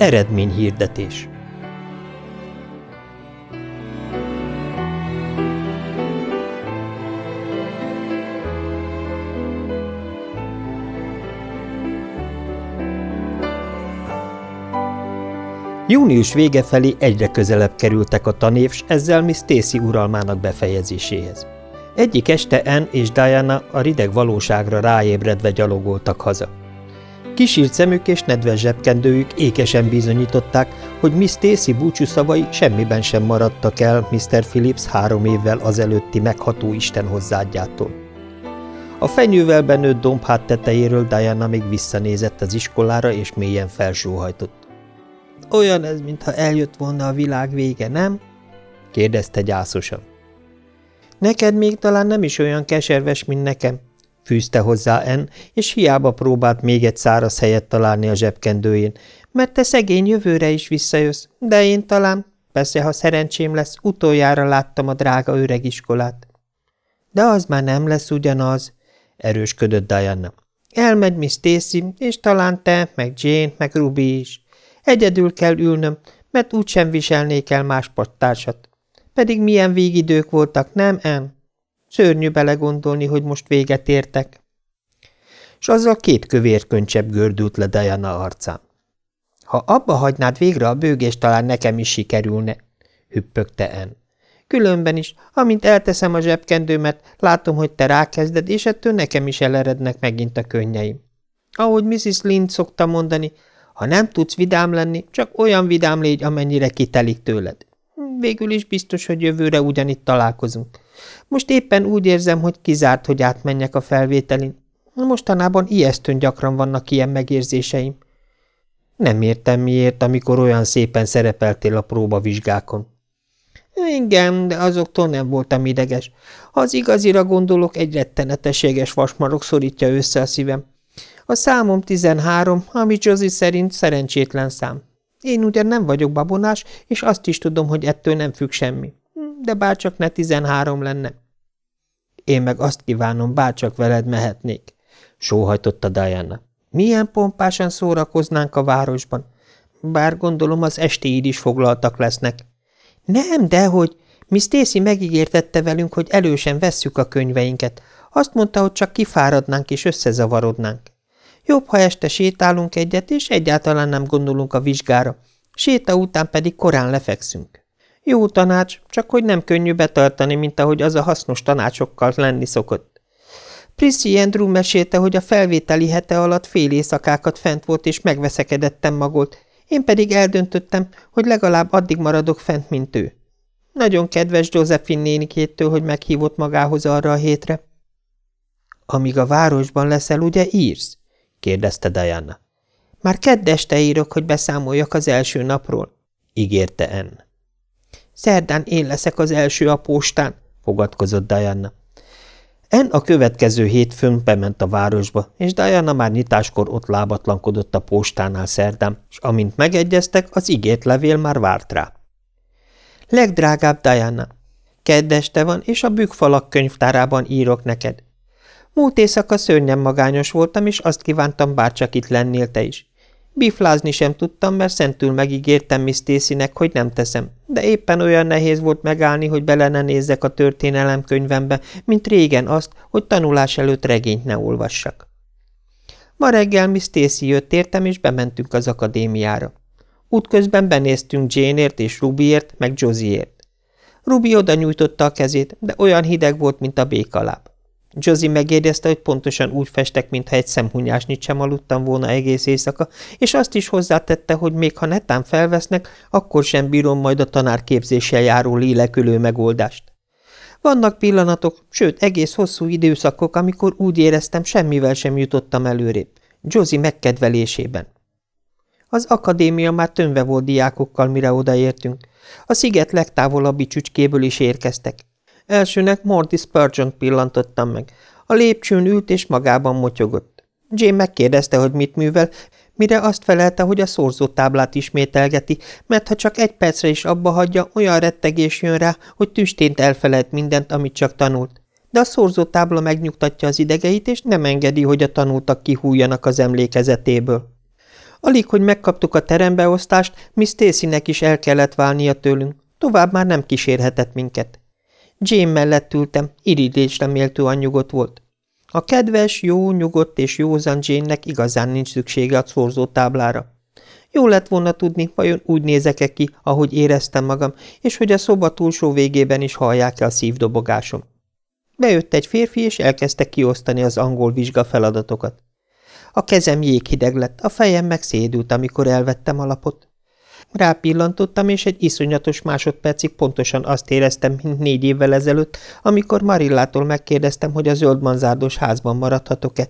Eredményhirdetés Június vége felé egyre közelebb kerültek a tanév, s ezzel Miss Stacy uralmának befejezéséhez. Egyik este Anne és Diana a rideg valóságra ráébredve gyalogoltak haza. Kisírt szemük és nedves zsebkendőjük ékesen bizonyították, hogy Miss Stacy búcsúszavai semmiben sem maradtak el Mr. Phillips három évvel azelőtti megható Isten hozzáadjától. A fenyővel benőtt dombhát tetejéről Diana még visszanézett az iskolára, és mélyen felsóhajtott. Olyan ez, mintha eljött volna a világ vége, nem? kérdezte gyászosan. Neked még talán nem is olyan keserves, mint nekem, fűzte hozzá En, és hiába próbált még egy száraz helyet találni a zsebkendőjén, mert te szegény jövőre is visszajössz, de én talán, persze, ha szerencsém lesz, utoljára láttam a drága öreg iskolát. De az már nem lesz ugyanaz, erősködött Diana. Elmegy Miss Stacy, és talán te, meg Jane, meg Ruby is. Egyedül kell ülnöm, mert úgysem viselnék el más pattársat. Pedig milyen végidők voltak, nem, En? Szörnyű belegondolni, hogy most véget értek. És azzal két kövér könycsebb gördült le Diana arcán. Ha abba hagynád végre a bőgést, talán nekem is sikerülne, hüppögte En. Különben is, amint elteszem a zsebkendőmet, látom, hogy te rákezded, és ettől nekem is elerednek megint a könnyeim. Ahogy Mrs. Lind szokta mondani, ha nem tudsz vidám lenni, csak olyan vidám légy, amennyire kitelik tőled. Végül is biztos, hogy jövőre ugyanitt találkozunk. Most éppen úgy érzem, hogy kizárt, hogy átmenjek a felvételin. Mostanában ijesztőn gyakran vannak ilyen megérzéseim. Nem értem miért, amikor olyan szépen szerepeltél a próbavizsgákon. Igen, de azoktól nem voltam ideges. Ha az igazira gondolok, egy rettenetességes vasmarok szorítja össze a szívem. A számom 13, ami Josie szerint szerencsétlen szám. Én ugyan nem vagyok babonás, és azt is tudom, hogy ettől nem függ semmi. De bárcsak ne 13 lenne. Én meg azt kívánom, bárcsak veled mehetnék, sóhajtotta Diana. Milyen pompásan szórakoznánk a városban. Bár gondolom az estéid is foglaltak lesznek. Nem, dehogy. Miss Stacy megígértette velünk, hogy elősen vesszük a könyveinket. Azt mondta, hogy csak kifáradnánk és összezavarodnánk. Jobb, ha este sétálunk egyet, és egyáltalán nem gondolunk a vizsgára. Séta után pedig korán lefekszünk. Jó tanács, csak hogy nem könnyű betartani, mint ahogy az a hasznos tanácsokkal lenni szokott. Prissy Andrew mesélte, hogy a felvételi hete alatt fél éjszakákat fent volt, és megveszekedettem magolt. Én pedig eldöntöttem, hogy legalább addig maradok fent, mint ő. Nagyon kedves Josephine nénikétől, hogy meghívott magához arra a hétre. Amíg a városban leszel, ugye írsz? kérdezte Diana. Már kedd este írok, hogy beszámoljak az első napról, ígérte Ann. Szerdán én leszek az első a postán, fogadkozott Diana. En a következő hétfőn bement a városba, és Diana már nyitáskor ott lábatlankodott a postánál szerdán, és amint megegyeztek, az ígért levél már várt rá. Legdrágább Diana, kedd este van, és a bükfalak könyvtárában írok neked. Múlt éjszaka szörnyen magányos voltam, és azt kívántam, bárcsak itt lennél te is. Biflázni sem tudtam, mert szentül megígértem Miss Stacy-nek, hogy nem teszem, de éppen olyan nehéz volt megállni, hogy bele ne nézzek a történelem könyvembe, mint régen azt, hogy tanulás előtt regényt ne olvassak. Ma reggel Miss Stacy jött értem, és bementünk az akadémiára. Útközben benéztünk Jane-ért és Rubyért, meg Josieért. Ruby oda nyújtotta a kezét, de olyan hideg volt, mint a békaláb. Josie megérdezte, hogy pontosan úgy festek, mintha egy szemhunyásnyit sem aludtam volna egész éjszaka, és azt is hozzátette, hogy még ha netán felvesznek, akkor sem bírom majd a tanárképzéssel járó lélekülő megoldást. Vannak pillanatok, sőt egész hosszú időszakok, amikor úgy éreztem, semmivel sem jutottam előrébb. Josie megkedvelésében. Az akadémia már tönve volt diákokkal, mire odaértünk. A sziget legtávolabbi csücskéből is érkeztek. Elsőnek Morty Spurgeon pillantottam meg. A lépcsőn ült és magában motyogott. Jane megkérdezte, hogy mit művel, mire azt felelte, hogy a szorzótáblát ismételgeti, mert ha csak egy percre is abba hagyja, olyan rettegés jön rá, hogy tüstént elfelejt mindent, amit csak tanult. De a szorzótábla megnyugtatja az idegeit, és nem engedi, hogy a tanultak kihújjanak az emlékezetéből. Alig, hogy megkaptuk a terembeosztást, Miss Stacy-nek is el kellett válnia tőlünk. Tovább már nem kísérhetett minket. Jane mellett ültem, irigylésre méltóan nyugodt volt. A kedves, jó, nyugodt és józan Jane-nek igazán nincs szüksége a szorzó táblára. Jó lett volna tudni, vajon úgy nézek-e ki, ahogy éreztem magam, és hogy a szoba túlsó végében is hallják-e a szívdobogásom. Bejött egy férfi, és elkezdte kiosztani az angol vizsga feladatokat. A kezem jéghideg lett, a fejem meg szédült, amikor elvettem a lapot. Rápillantottam, és egy iszonyatos másodpercig pontosan azt éreztem, mint négy évvel ezelőtt, amikor Marillától megkérdeztem, hogy a zöld manzárdos házban maradhatok-e,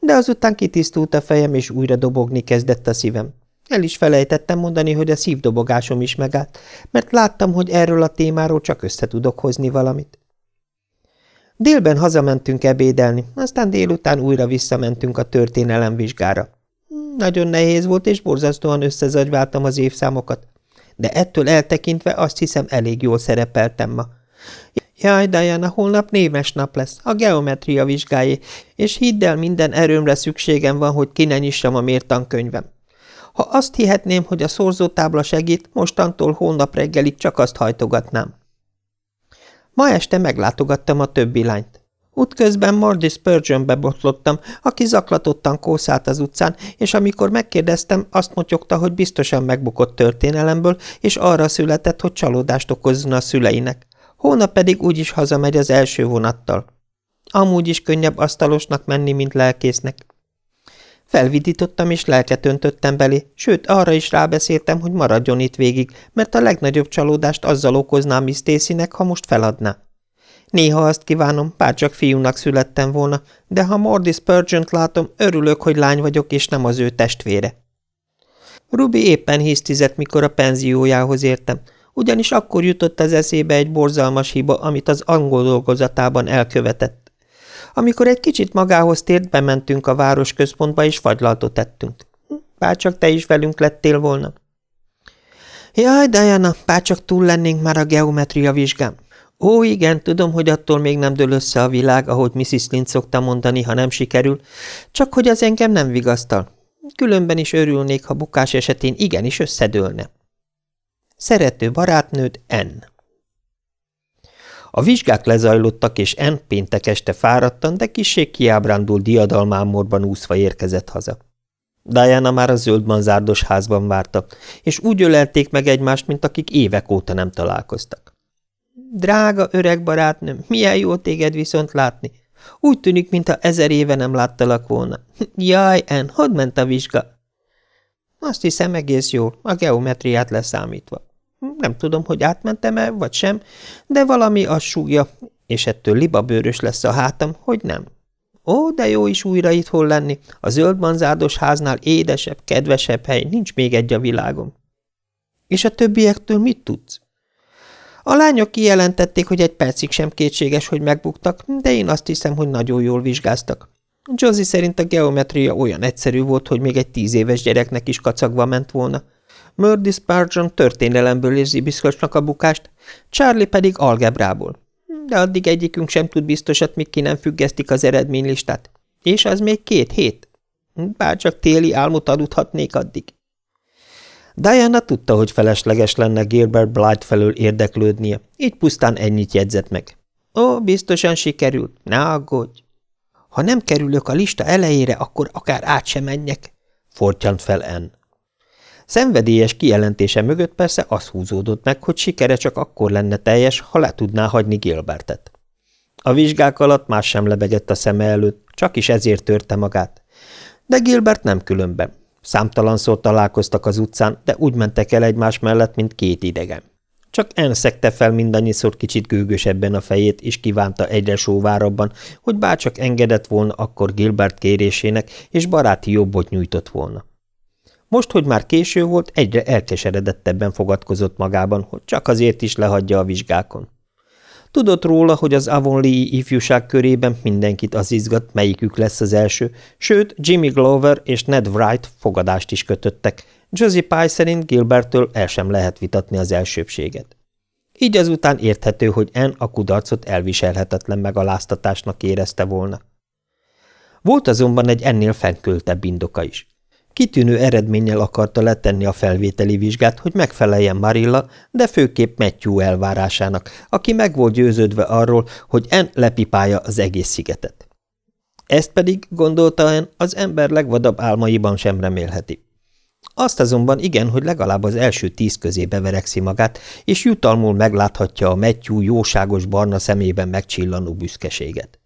de azután kitisztult a fejem, és újra dobogni kezdett a szívem. El is felejtettem mondani, hogy a szívdobogásom is megállt, mert láttam, hogy erről a témáról csak össze tudok hozni valamit. Délben hazamentünk ebédelni, aztán délután újra visszamentünk a történelemvizsgára. Nagyon nehéz volt, és borzasztóan összezagyváltam az évszámokat. De ettől eltekintve azt hiszem elég jól szerepeltem ma. Jaj, Diana, holnap némes nap lesz, a geometria vizsgájé, és hidd el, minden erőmre szükségem van, hogy ki ne nyissam a mértankönyvem. Ha azt hihetném, hogy a szorzótábla segít, mostantól hónap reggelig csak azt hajtogatnám. Ma este meglátogattam a többi lányt. Útközben Mardy Spurgeonbe botlottam, aki zaklatottan kószált az utcán, és amikor megkérdeztem, azt motyogta, hogy biztosan megbukott történelemből, és arra született, hogy csalódást okozzon a szüleinek. Hónap pedig úgyis hazamegy az első vonattal. Amúgy is könnyebb asztalosnak menni, mint lelkésznek. Felvidítottam és lelket öntöttem belé, sőt, arra is rábeszéltem, hogy maradjon itt végig, mert a legnagyobb csalódást azzal okoznám Miss Stacy-nek, ha most feladná. Néha azt kívánom, bárcsak fiúnak születtem volna, de ha Mordy spurgeon látom, örülök, hogy lány vagyok, és nem az ő testvére. Ruby éppen hisztizett, mikor a penziójához értem, ugyanis akkor jutott az eszébe egy borzalmas hiba, amit az angol dolgozatában elkövetett. Amikor egy kicsit magához tért, bementünk a városközpontba, és fagylaltot tettünk. Bárcsak te is velünk lettél volna. Jaj, Diana, bárcsak túl lennénk már a geometria vizsgám. Ó, igen, tudom, hogy attól még nem dől össze a világ, ahogy Mrs. Lind szokta mondani, ha nem sikerül, csak hogy az engem nem vigasztal. Különben is örülnék, ha bukás esetén igenis összedőlne. Szerető barátnőd N. A vizsgák lezajlottak, és N péntek este fáradtan, de kissé kiábrándult diadalmámorban úszva érkezett haza. Diana már a zöld manzárdos házban várta, és úgy ölelték meg egymást, mint akik évek óta nem találkoztak. Drága öreg barátnőm, milyen jó téged viszont látni. Úgy tűnik, mintha ezer éve nem láttalak volna. Jaj, En, hogy ment a vizsga? Azt hiszem egész jól, a geometriát leszámítva. Nem tudom, hogy átmentem-e, vagy sem, de valami azt súgja, és ettől libabőrös lesz a hátam, hogy nem. Ó, de jó is újra itthon lenni, a zöld manzárdos háznál édesebb, kedvesebb hely, nincs még egy a világom. És a többiektől mit tudsz? A lányok kijelentették, hogy egy percig sem kétséges, hogy megbuktak, de én azt hiszem, hogy nagyon jól vizsgáztak. Josie szerint a geometria olyan egyszerű volt, hogy még egy tíz éves gyereknek is kacagva ment volna. Murdy Spurgeon történelemből érzi biztosnak a bukást, Charlie pedig algebrából. De addig egyikünk sem tud biztosat, míg ki nem függesztik az eredménylistát. És az még két hét. Bár csak téli álmot aludhatnék addig. Diana tudta, hogy felesleges lenne Gilbert Blight felől érdeklődnie, így pusztán ennyit jegyzett meg. Ó, biztosan sikerült, ne aggódj. Ha nem kerülök a lista elejére, akkor akár át sem menjek, fortyant fel Anne. Szenvedélyes kijelentése mögött persze az húzódott meg, hogy sikere csak akkor lenne teljes, ha le tudná hagyni Gilbertet. A vizsgák alatt más sem lebegett a szeme előtt, csak is ezért törte magát. De Gilbert nem különben. Számtalanszor találkoztak az utcán, de úgy mentek el egymás mellett, mint két idegen. Csak enszegte fel mindannyiszor kicsit gőgösebben a fejét, és kívánta egyre sóvárabban, hogy bárcsak engedett volna akkor Gilbert kérésének, és baráti jobbot nyújtott volna. Most, hogy már késő volt, egyre elkeseredettebben fogadkozott magában, hogy csak azért is lehagyja a vizsgákon. Tudott róla, hogy az Avonlea ifjúság körében mindenkit az izgat, melyikük lesz az első, sőt, Jimmy Glover és Ned Wright fogadást is kötöttek. Josie Pye szerint Gilbertől el sem lehet vitatni az elsőbséget. Így azután érthető, hogy En a kudarcot elviselhetetlen megaláztatásnak érezte volna. Volt azonban egy ennél fennköltebb indoka is. Kitűnő eredménnyel akarta letenni a felvételi vizsgát, hogy megfeleljen Marilla, de főképp Matthew elvárásának, aki meg volt győződve arról, hogy En lepipálja az egész szigetet. Ezt pedig, gondolta En, az ember legvadabb álmaiban sem remélheti. Azt azonban igen, hogy legalább az első tíz közé beverekszi magát, és jutalmul megláthatja a Matthew jóságos barna szemében megcsillanó büszkeséget.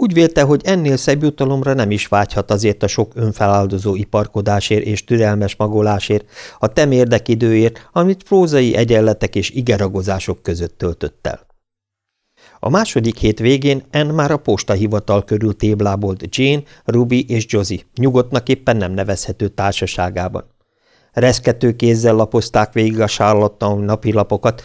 Úgy vélte, hogy ennél szebb jutalomra nem is vágyhat azért a sok önfeláldozó iparkodásért és türelmes magolásért, a temérdek időért, amit prózai egyenletek és igeragozások között töltött el. A második hét végén En már a postahivatal körül téblábolt Jane, Ruby és Josie, nyugodtnak éppen nem nevezhető társaságában. Reszkető kézzel lapozták végig a Charlottetown napilapokat,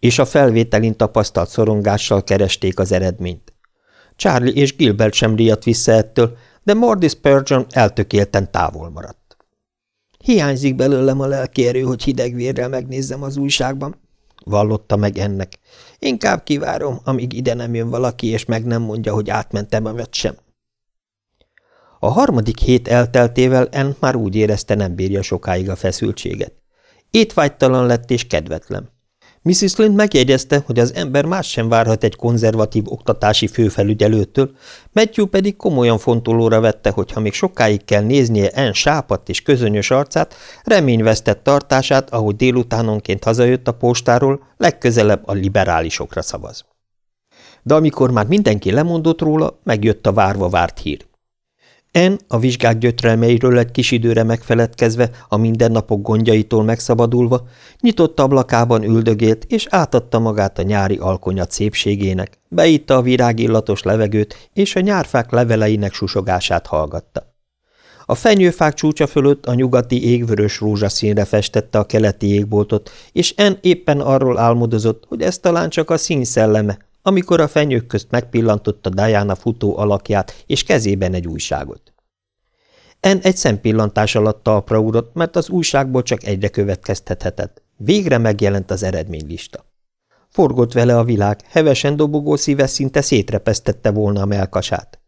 és a felvételin tapasztalt szorongással keresték az eredményt. Charlie és Gilbert sem riadt vissza ettől, de Mordy Spurgeon eltökélten távol maradt. Hiányzik belőlem a lelkierő, hogy hideg vérrel megnézzem az újságban, vallotta meg ennek. Inkább kivárom, amíg ide nem jön valaki, és meg nem mondja, hogy átmentem vagy sem. A harmadik hét elteltével En már úgy érezte, nem bírja sokáig a feszültséget. Étvágytalan lett és kedvetlen. Mrs. Lind megjegyezte, hogy az ember más sem várhat egy konzervatív oktatási főfelügyelőtől, Matthew pedig komolyan fontolóra vette, hogy ha még sokáig kell néznie en sápat és közönyös arcát, reményvesztett tartását, ahogy délutánonként hazajött a postáról, legközelebb a liberálisokra szavaz. De amikor már mindenki lemondott róla, megjött a várva várt hír. En a vizsgák gyötrelmeiről egy kis időre megfeledkezve, a mindennapok gondjaitól megszabadulva, nyitott ablakában üldögélt, és átadta magát a nyári alkonyat szépségének, beitta a virágillatos levegőt, és a nyárfák leveleinek susogását hallgatta. A fenyőfák csúcsa fölött a nyugati égvörös rózsaszínre festette a keleti égboltot, és En éppen arról álmodozott, hogy ez talán csak a szín amikor a fenyők közt megpillantotta Diana futó alakját és kezében egy újságot. En egy szempillantás alatt talpra ugrott, mert az újságból csak egyre következtethetett. Végre megjelent az eredménylista. Forgott vele a világ, hevesen dobogó szíve szinte szétrepesztette volna a melkasát.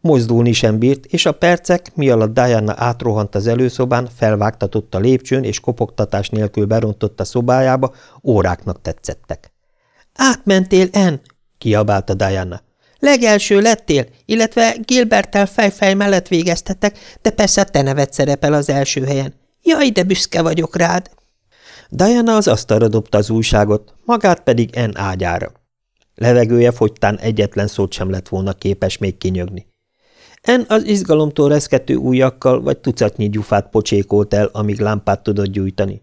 Mozdulni sem bírt, és a percek, mi alatt Diana átrohant az előszobán, felvágtatott a lépcsőn és kopogtatás nélkül berontott a szobájába, óráknak tetszettek. – Átmentél, En! – kiabálta Diana. Legelső lettél, illetve Gilberttel fejfej mellett végeztetek, de persze te nevet szerepel az első helyen. Jaj, de büszke vagyok rád! Diana az asztalra dobta az újságot, magát pedig En ágyára. Levegője fogytán egyetlen szót sem lett volna képes még kinyögni. En az izgalomtól reszkető ujjakkal vagy tucatnyi gyufát pocsékolt el, amíg lámpát tudott gyújtani.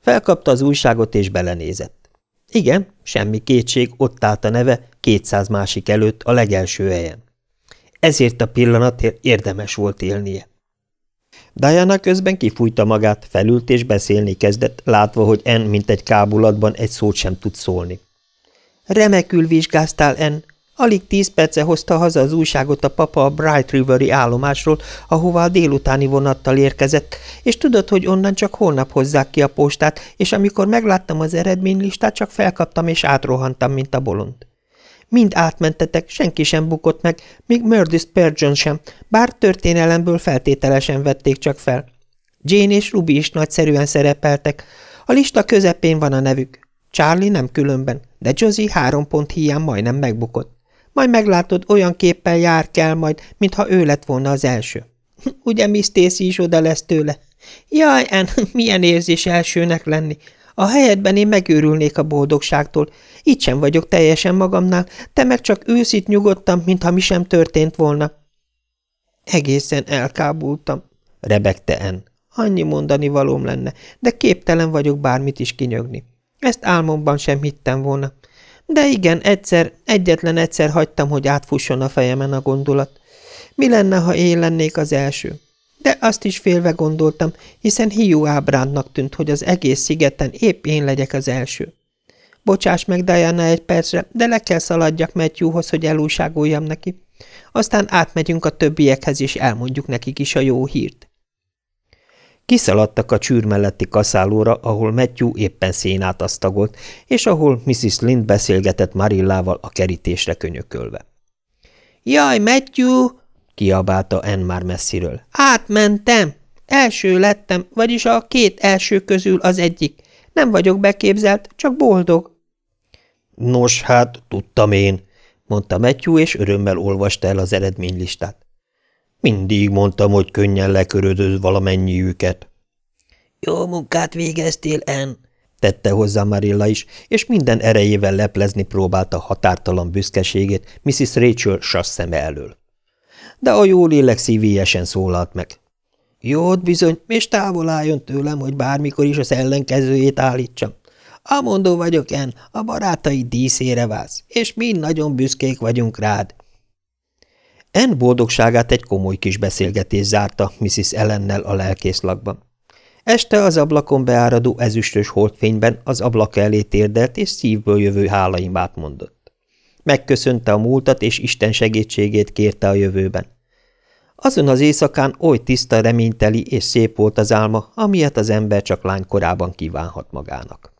Felkapta az újságot és belenézett. Igen, semmi kétség, ott állt a neve, kétszáz másik előtt, a legelső helyen. Ezért a pillanatért érdemes volt élnie. Diana közben kifújta magát, felült és beszélni kezdett, látva, hogy En, mint egy kábulatban, egy szót sem tud szólni. Remekül vizsgáztál, En, Alig tíz perce hozta haza az újságot a papa a Bright Riveri állomásról, ahová a délutáni vonattal érkezett, és tudod, hogy onnan csak holnap hozzák ki a postát, és amikor megláttam az eredménylistát, csak felkaptam és átrohantam, mint a bolond. Mind átmentetek, senki sem bukott meg, még Murdis Spurgeon sem, bár történelemből feltételesen vették csak fel. Jane és Ruby is nagyszerűen szerepeltek. A lista közepén van a nevük. Charlie nem különben, de Josie három pont hiány majdnem megbukott. Majd meglátod, olyan képpel jár kell majd, mintha ő lett volna az első. Ugye Miss Stacy is oda lesz tőle? Jaj, en, milyen érzés elsőnek lenni. A helyedben én megőrülnék a boldogságtól. Itt sem vagyok teljesen magamnál, te meg csak őszít nyugodtam, mintha mi sem történt volna. Egészen elkábultam, rebegte En. Annyi mondani valóm lenne, de képtelen vagyok bármit is kinyögni. Ezt álmomban sem hittem volna. De igen, egyszer, egyetlen egyszer hagytam, hogy átfusson a fejemen a gondolat. Mi lenne, ha én lennék az első? De azt is félve gondoltam, hiszen hiú ábrándnak tűnt, hogy az egész szigeten épp én legyek az első. Bocsáss meg Diana egy percre, de le kell szaladjak Matthewhoz, hogy elújságoljam neki. Aztán átmegyünk a többiekhez, és elmondjuk nekik is a jó hírt. Kiszaladtak a csűr melletti kaszálóra, ahol Matthew éppen szénát asztagolt, és ahol Mrs. Lind beszélgetett Marillával a kerítésre könyökölve. – Jaj, Matthew! – kiabálta Ann már messziről. – Átmentem! Első lettem, vagyis a két első közül az egyik. Nem vagyok beképzelt, csak boldog. Nos, hát, tudtam én, mondta Matthew, és örömmel olvasta el az eredménylistát. Mindig mondtam, hogy könnyen lekörödöz őket. Jó munkát végeztél, En, tette hozzá Marilla is, és minden erejével leplezni próbálta határtalan büszkeségét Mrs. Rachel sassz szeme elől. De a jó lélek szívélyesen szólalt meg. Jót bizony, és távol álljon tőlem, hogy bármikor is az ellenkezőjét állítsam. Amondó vagyok, En, a barátai díszére válsz, és mind nagyon büszkék vagyunk rád. En boldogságát egy komoly kis beszélgetés zárta Mrs. Ellennel a lelkészlakban. Este az ablakon beáradó ezüstös holdfényben az ablak elé térdelt és szívből jövő hálaimát mondott. Megköszönte a múltat és Isten segítségét kérte a jövőben. Azon az éjszakán oly tiszta, reményteli és szép volt az álma, amilyet az ember csak lánykorában kívánhat magának.